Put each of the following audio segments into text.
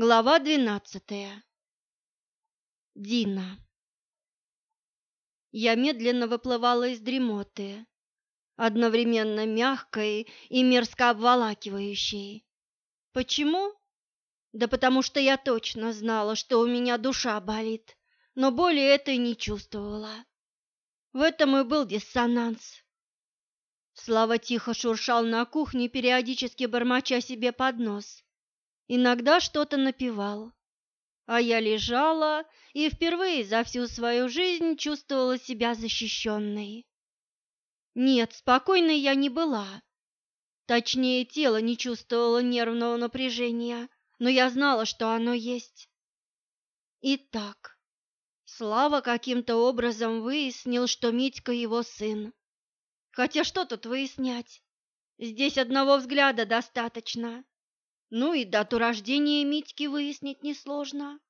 Глава двенадцатая. Дина. Я медленно выплывала из дремоты, одновременно мягкой и мерзко обволакивающей. Почему? Да потому что я точно знала, что у меня душа болит, но боли этой не чувствовала. В этом и был диссонанс. Слава тихо шуршал на кухне, периодически бормоча себе под нос иногда что-то напевал. А я лежала и впервые за всю свою жизнь чувствовала себя защищенной. Нет, спокойной я не была. Точнее, тело не чувствовало нервного напряжения, но я знала, что оно есть. Итак, Слава каким-то образом выяснил, что Митька его сын. Хотя что тут выяснять? Здесь одного взгляда достаточно. Ну и дату рождения Митьки выяснить несложно.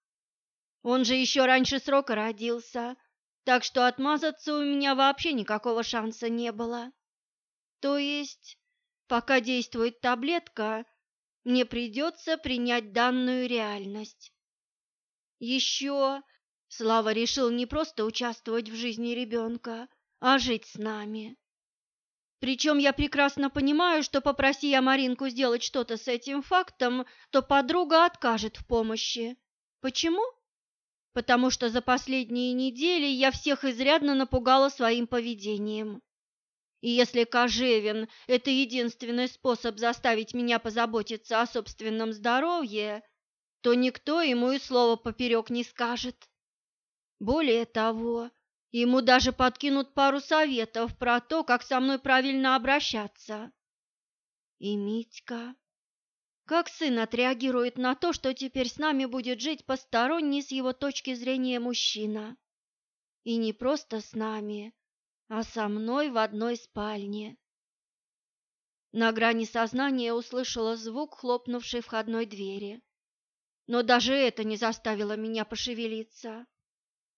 Он же еще раньше срока родился, так что отмазаться у меня вообще никакого шанса не было. То есть, пока действует таблетка, мне придется принять данную реальность. Еще Слава решил не просто участвовать в жизни ребенка, а жить с нами. Причем я прекрасно понимаю, что попроси я Маринку сделать что-то с этим фактом, то подруга откажет в помощи. Почему? Потому что за последние недели я всех изрядно напугала своим поведением. И если Кожевин – это единственный способ заставить меня позаботиться о собственном здоровье, то никто ему и слова поперек не скажет. Более того, Ему даже подкинут пару советов про то, как со мной правильно обращаться. И Митька. Как сын отреагирует на то, что теперь с нами будет жить посторонний с его точки зрения мужчина? И не просто с нами, а со мной в одной спальне. На грани сознания услышала звук хлопнувшей входной двери. Но даже это не заставило меня пошевелиться.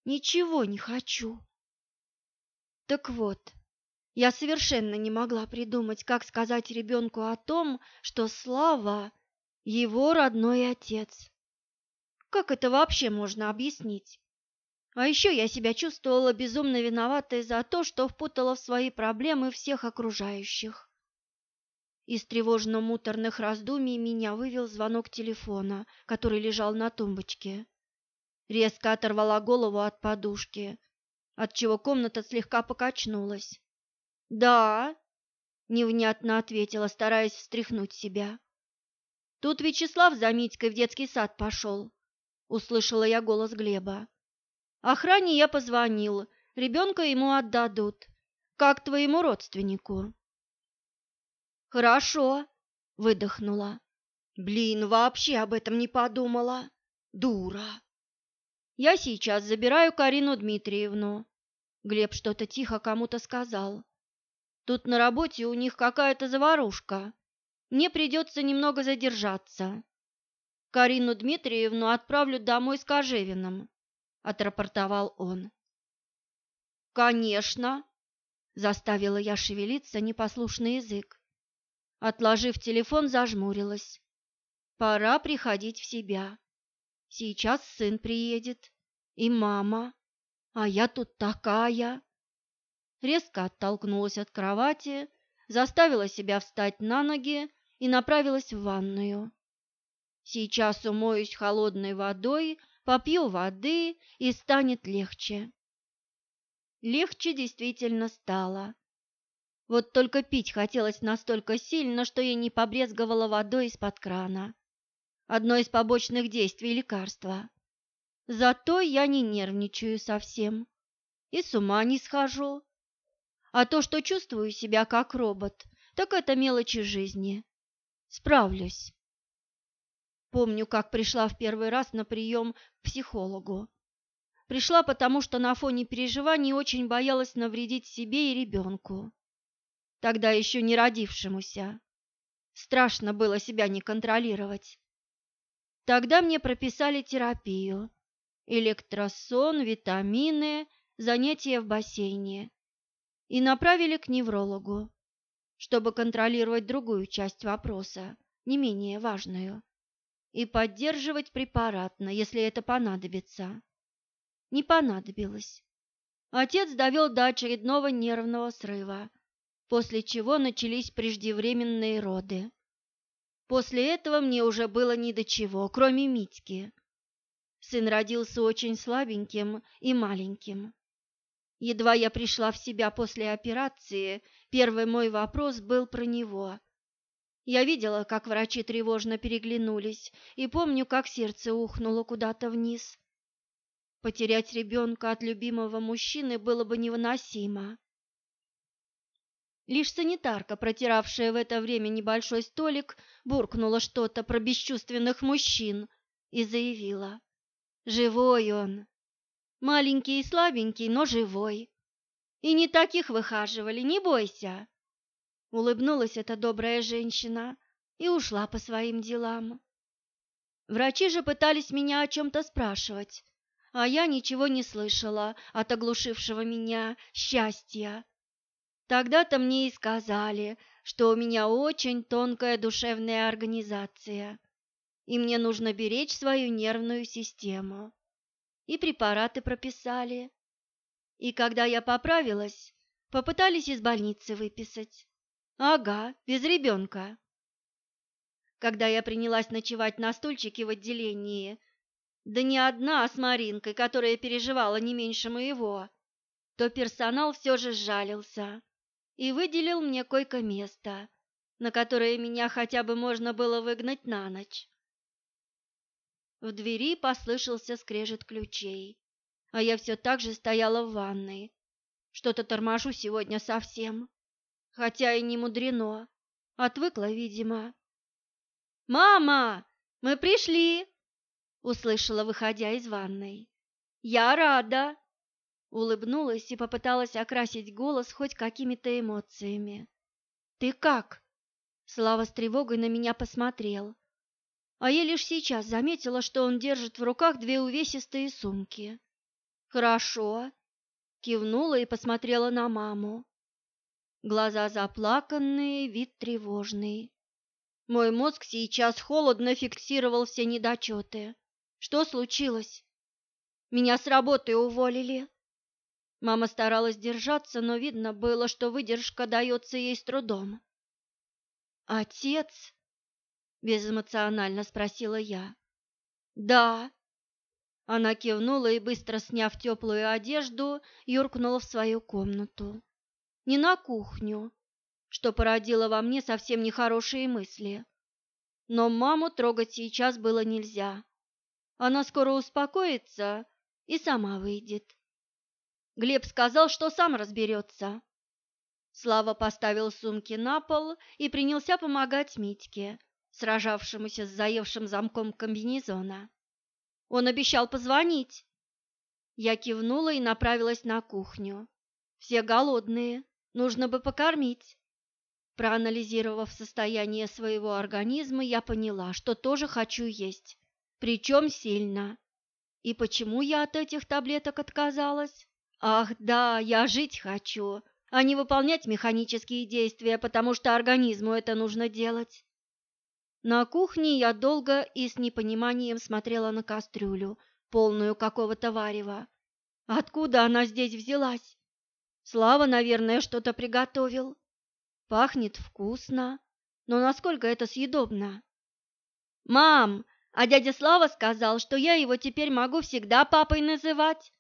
Ничего не хочу. Так вот, я совершенно не могла придумать, как сказать ребенку о том, что Слава – его родной отец. Как это вообще можно объяснить? А еще я себя чувствовала безумно виноватой за то, что впутала в свои проблемы всех окружающих. Из тревожно-муторных раздумий меня вывел звонок телефона, который лежал на тумбочке резко оторвала голову от подушки, отчего комната слегка покачнулась. «Да», — невнятно ответила, стараясь встряхнуть себя. «Тут Вячеслав за Митькой в детский сад пошел», — услышала я голос Глеба. «Охране я позвонил, ребенка ему отдадут, как твоему родственнику». «Хорошо», — выдохнула. «Блин, вообще об этом не подумала. Дура!» Я сейчас забираю Карину Дмитриевну. Глеб что-то тихо кому-то сказал. Тут на работе у них какая-то заварушка. Мне придется немного задержаться. Карину Дмитриевну отправлю домой с Кожевиным, отрапортовал он. Конечно, заставила я шевелиться непослушный язык. Отложив телефон, зажмурилась. Пора приходить в себя. Сейчас сын приедет, и мама, а я тут такая. Резко оттолкнулась от кровати, заставила себя встать на ноги и направилась в ванную. Сейчас умоюсь холодной водой, попью воды и станет легче. Легче действительно стало. Вот только пить хотелось настолько сильно, что я не побрезговала водой из-под крана одно из побочных действий лекарства. Зато я не нервничаю совсем и с ума не схожу. А то, что чувствую себя как робот, так это мелочи жизни. Справлюсь. Помню, как пришла в первый раз на прием к психологу. Пришла потому, что на фоне переживаний очень боялась навредить себе и ребенку, тогда еще не родившемуся. Страшно было себя не контролировать. Тогда мне прописали терапию, электросон, витамины, занятия в бассейне и направили к неврологу, чтобы контролировать другую часть вопроса, не менее важную. и поддерживать препаратно, если это понадобится. Не понадобилось. Отец довел до очередного нервного срыва, после чего начались преждевременные роды. После этого мне уже было ни до чего, кроме Митьки. Сын родился очень слабеньким и маленьким. Едва я пришла в себя после операции, первый мой вопрос был про него. Я видела, как врачи тревожно переглянулись, и помню, как сердце ухнуло куда-то вниз. Потерять ребенка от любимого мужчины было бы невыносимо. Лишь санитарка, протиравшая в это время небольшой столик, буркнула что-то про бесчувственных мужчин и заявила. «Живой он! Маленький и слабенький, но живой. И не таких выхаживали, не бойся!» Улыбнулась эта добрая женщина и ушла по своим делам. Врачи же пытались меня о чем-то спрашивать, а я ничего не слышала от оглушившего меня счастья. Тогда-то мне и сказали, что у меня очень тонкая душевная организация, и мне нужно беречь свою нервную систему. И препараты прописали. И когда я поправилась, попытались из больницы выписать. Ага, без ребенка. Когда я принялась ночевать на стульчике в отделении, да не одна, а с Маринкой, которая переживала не меньше моего, то персонал все же сжалился и выделил мне койко-место, на которое меня хотя бы можно было выгнать на ночь. В двери послышался скрежет ключей, а я все так же стояла в ванной. Что-то торможу сегодня совсем, хотя и не мудрено, отвыкла, видимо. «Мама, мы пришли!» услышала, выходя из ванной. Я рада, улыбнулась и попыталась окрасить голос хоть какими-то эмоциями. Ты как? Слава с тревогой на меня посмотрел. А я лишь сейчас заметила, что он держит в руках две увесистые сумки. Хорошо, кивнула и посмотрела на маму. Глаза заплаканные, вид тревожный. Мой мозг сейчас холодно фиксировал все недочеты. Что случилось? Меня с работы уволили. Мама старалась держаться, но видно было, что выдержка дается ей с трудом. Отец? Безэмоционально спросила я. Да. Она кивнула и быстро сняв теплую одежду, юркнула в свою комнату. Не на кухню, что породило во мне совсем нехорошие мысли. Но маму трогать сейчас было нельзя. Она скоро успокоится и сама выйдет. Глеб сказал, что сам разберется. Слава поставил сумки на пол и принялся помогать Митьке, сражавшемуся с заевшим замком комбинезона. Он обещал позвонить. Я кивнула и направилась на кухню. Все голодные, нужно бы покормить. Проанализировав состояние своего организма, я поняла, что тоже хочу есть причем сильно. И почему я от этих таблеток отказалась? Ах, да, я жить хочу, а не выполнять механические действия, потому что организму это нужно делать. На кухне я долго и с непониманием смотрела на кастрюлю, полную какого-то варева. Откуда она здесь взялась? Слава, наверное, что-то приготовил. Пахнет вкусно, но насколько это съедобно? «Мам, а дядя Слава сказал, что я его теперь могу всегда папой называть.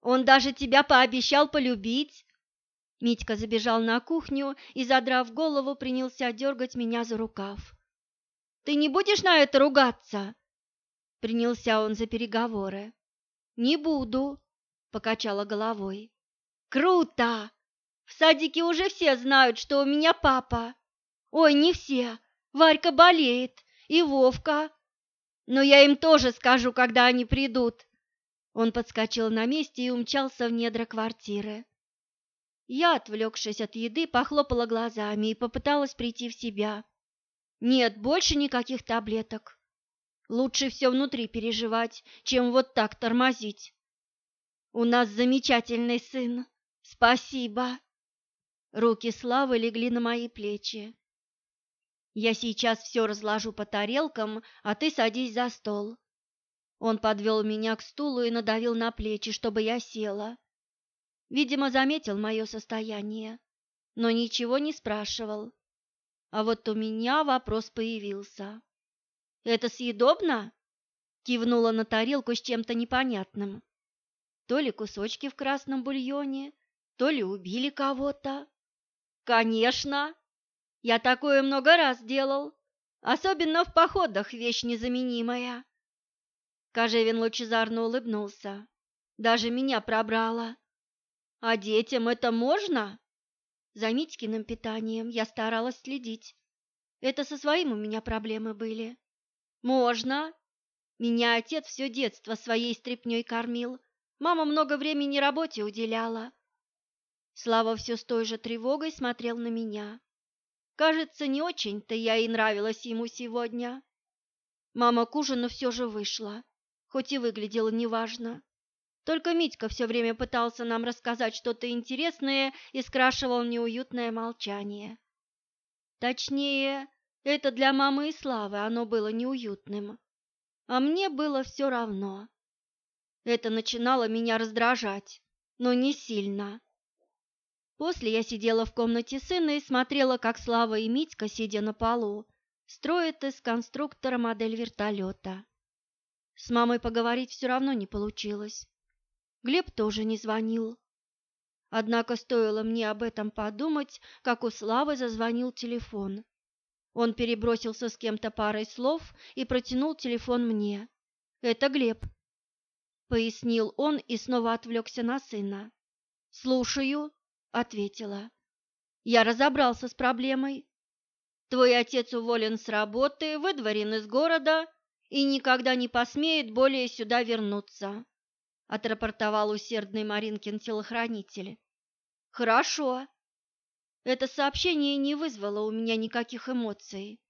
Он даже тебя пообещал полюбить. Митька забежал на кухню и, задрав голову, принялся дергать меня за рукав. «Ты не будешь на это ругаться?» Принялся он за переговоры. «Не буду», — покачала головой. «Круто! В садике уже все знают, что у меня папа. Ой, не все. Варька болеет, и Вовка, но я им тоже скажу, когда они придут. Он подскочил на месте и умчался в недра квартиры. Я, отвлекшись от еды, похлопала глазами и попыталась прийти в себя. Нет, больше никаких таблеток. Лучше все внутри переживать, чем вот так тормозить. У нас замечательный сын. Спасибо. Руки Славы легли на мои плечи. Я сейчас все разложу по тарелкам, а ты садись за стол. Он подвел меня к стулу и надавил на плечи, чтобы я села. Видимо, заметил мое состояние, но ничего не спрашивал. А вот у меня вопрос появился. «Это съедобно?» Кивнула на тарелку с чем-то непонятным. То ли кусочки в красном бульоне, то ли убили кого-то. «Конечно!» Я такое много раз делал, особенно в походах вещь незаменимая. Кожевин лучезарно улыбнулся. Даже меня пробрало. А детям это можно? За Митькиным питанием я старалась следить. Это со своим у меня проблемы были. Можно. Меня отец все детство своей стряпнёй кормил. Мама много времени работе уделяла. Слава все с той же тревогой смотрел на меня. Кажется, не очень-то я и нравилась ему сегодня. Мама к ужину все же вышла, хоть и выглядела неважно. Только Митька все время пытался нам рассказать что-то интересное и скрашивал неуютное молчание. Точнее, это для мамы и Славы оно было неуютным. А мне было все равно. Это начинало меня раздражать, но не сильно. После я сидела в комнате сына и смотрела, как Слава и Митька, сидя на полу, строят из конструктора модель вертолета. С мамой поговорить все равно не получилось. Глеб тоже не звонил. Однако стоило мне об этом подумать, как у Славы зазвонил телефон. Он перебросился с кем-то парой слов и протянул телефон мне. «Это Глеб», — пояснил он и снова отвлекся на сына. «Слушаю», ответила. Я разобрался с проблемой. Твой отец уволен с работы, выдворен из города и никогда не посмеет более сюда вернуться, отрапортовал усердный Маринкин телохранитель. Хорошо. Это сообщение не вызвало у меня никаких эмоций.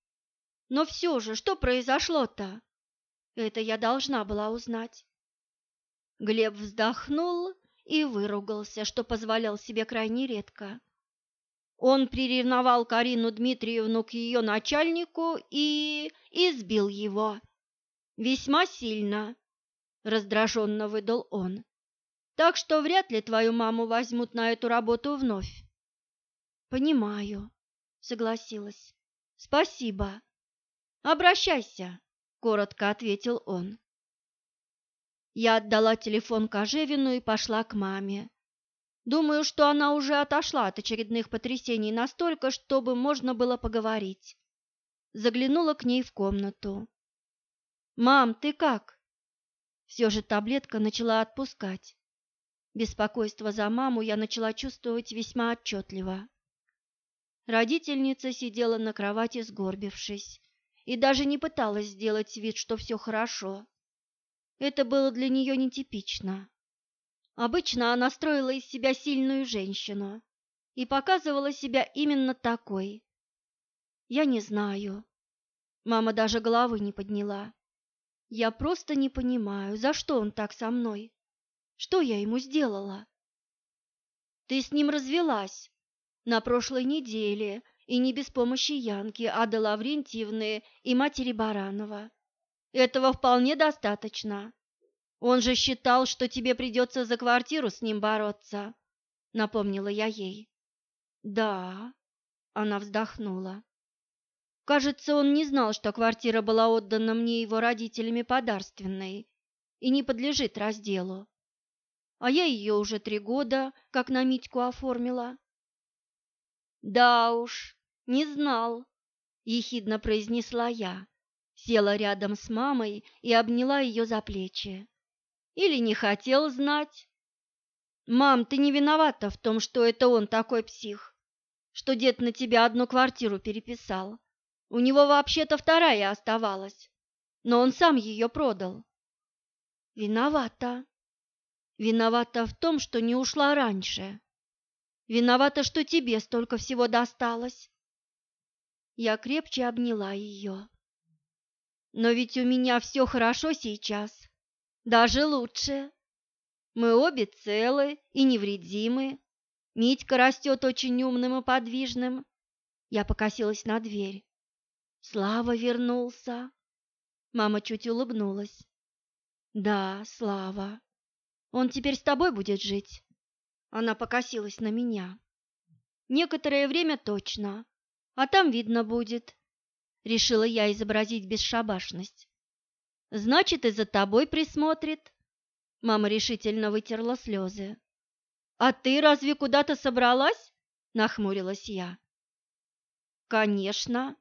Но все же, что произошло-то? Это я должна была узнать. Глеб вздохнул и выругался, что позволял себе крайне редко. Он приревновал Карину Дмитриевну к ее начальнику и избил его. Весьма сильно, раздраженно выдал он. Так что вряд ли твою маму возьмут на эту работу вновь. Понимаю, согласилась. Спасибо. Обращайся, коротко ответил он. Я отдала телефон Кожевину и пошла к маме. Думаю, что она уже отошла от очередных потрясений настолько, чтобы можно было поговорить. Заглянула к ней в комнату. «Мам, ты как?» Все же таблетка начала отпускать. Беспокойство за маму я начала чувствовать весьма отчетливо. Родительница сидела на кровати, сгорбившись, и даже не пыталась сделать вид, что все хорошо. Это было для нее нетипично. Обычно она строила из себя сильную женщину и показывала себя именно такой. Я не знаю. Мама даже головы не подняла. Я просто не понимаю, за что он так со мной. Что я ему сделала? Ты с ним развелась на прошлой неделе, и не без помощи Янки, Ады Лаврентьевны и матери Баранова. Этого вполне достаточно. Он же считал, что тебе придется за квартиру с ним бороться, напомнила я ей. Да, она вздохнула. Кажется, он не знал, что квартира была отдана мне его родителями подарственной и не подлежит разделу. А я ее уже три года, как на Митьку оформила. Да уж, не знал, ехидно произнесла я села рядом с мамой и обняла ее за плечи. Или не хотел знать? Мам, ты не виновата в том, что это он такой псих, что дед на тебя одну квартиру переписал. У него вообще-то вторая оставалась, но он сам ее продал. Виновата. Виновата в том, что не ушла раньше. Виновата, что тебе столько всего досталось. Я крепче обняла ее. Но ведь у меня все хорошо сейчас, даже лучше. Мы обе целы и невредимы. Митька растет очень умным и подвижным. Я покосилась на дверь. Слава вернулся. Мама чуть улыбнулась. Да, Слава. Он теперь с тобой будет жить. Она покосилась на меня. Некоторое время точно, а там видно будет. Решила я изобразить бесшабашность. Значит, и за тобой присмотрит. Мама решительно вытерла слезы. А ты разве куда-то собралась? Нахмурилась я. Конечно.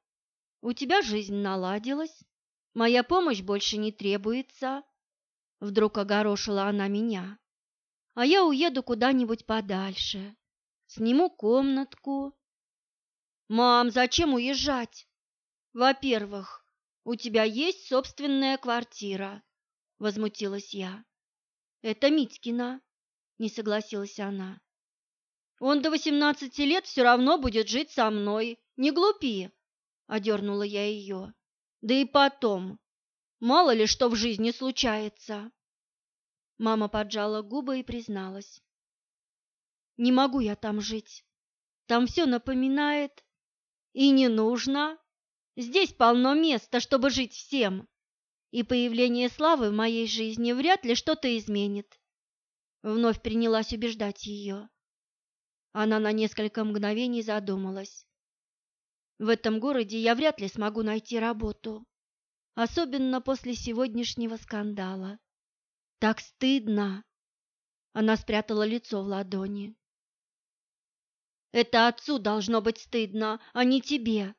У тебя жизнь наладилась. Моя помощь больше не требуется. Вдруг огорошила она меня. А я уеду куда-нибудь подальше. Сниму комнатку. Мам, зачем уезжать? Во-первых, у тебя есть собственная квартира, возмутилась я. Это Митькина, не согласилась она. Он до восемнадцати лет все равно будет жить со мной. Не глупи, одернула я ее. Да и потом, мало ли что в жизни случается. Мама поджала губы и призналась. Не могу я там жить. Там все напоминает. И не нужно. Здесь полно места, чтобы жить всем. И появление славы в моей жизни вряд ли что-то изменит. Вновь принялась убеждать ее. Она на несколько мгновений задумалась. В этом городе я вряд ли смогу найти работу, особенно после сегодняшнего скандала. Так стыдно. Она спрятала лицо в ладони. Это отцу должно быть стыдно, а не тебе.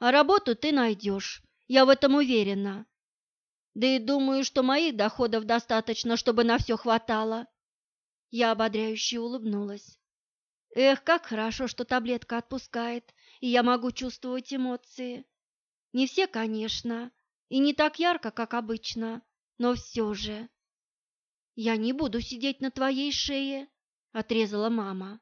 А работу ты найдешь, я в этом уверена. Да и думаю, что моих доходов достаточно, чтобы на все хватало. Я ободряюще улыбнулась. Эх, как хорошо, что таблетка отпускает, и я могу чувствовать эмоции. Не все, конечно, и не так ярко, как обычно, но все же. «Я не буду сидеть на твоей шее», — отрезала мама.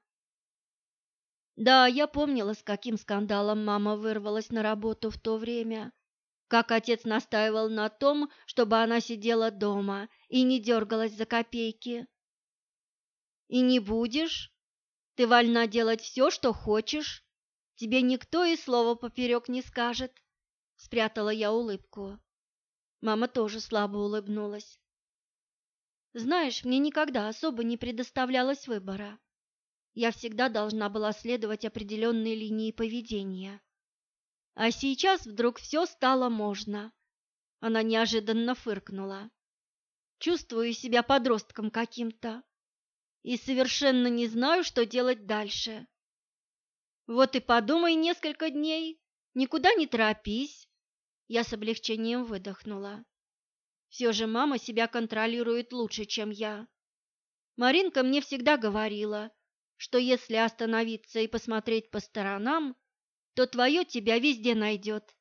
Да, я помнила, с каким скандалом мама вырвалась на работу в то время, как отец настаивал на том, чтобы она сидела дома и не дергалась за копейки. «И не будешь? Ты вольна делать все, что хочешь. Тебе никто и слова поперек не скажет», — спрятала я улыбку. Мама тоже слабо улыбнулась. Знаешь, мне никогда особо не предоставлялось выбора. Я всегда должна была следовать определенной линии поведения. А сейчас вдруг все стало можно. Она неожиданно фыркнула. Чувствую себя подростком каким-то и совершенно не знаю, что делать дальше. Вот и подумай несколько дней, никуда не торопись. Я с облегчением выдохнула. Все же мама себя контролирует лучше, чем я. Маринка мне всегда говорила, что если остановиться и посмотреть по сторонам, то твое тебя везде найдет.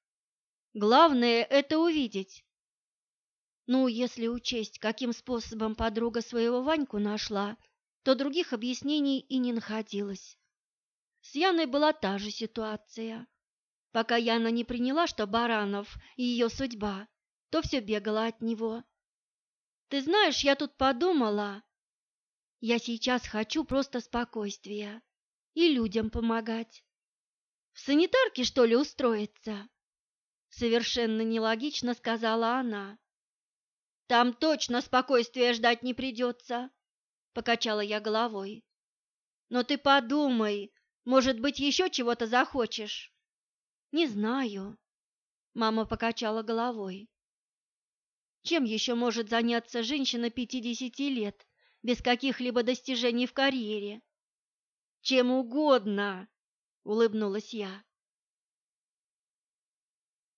Главное – это увидеть. Ну, если учесть, каким способом подруга своего Ваньку нашла, то других объяснений и не находилось. С Яной была та же ситуация. Пока Яна не приняла, что Баранов – ее судьба, то все бегала от него. Ты знаешь, я тут подумала, я сейчас хочу просто спокойствия и людям помогать. В санитарке, что ли, устроиться? Совершенно нелогично сказала она. Там точно спокойствия ждать не придется, покачала я головой. Но ты подумай, может быть, еще чего-то захочешь? Не знаю. Мама покачала головой. Чем еще может заняться женщина 50 лет без каких-либо достижений в карьере? Чем угодно, улыбнулась я.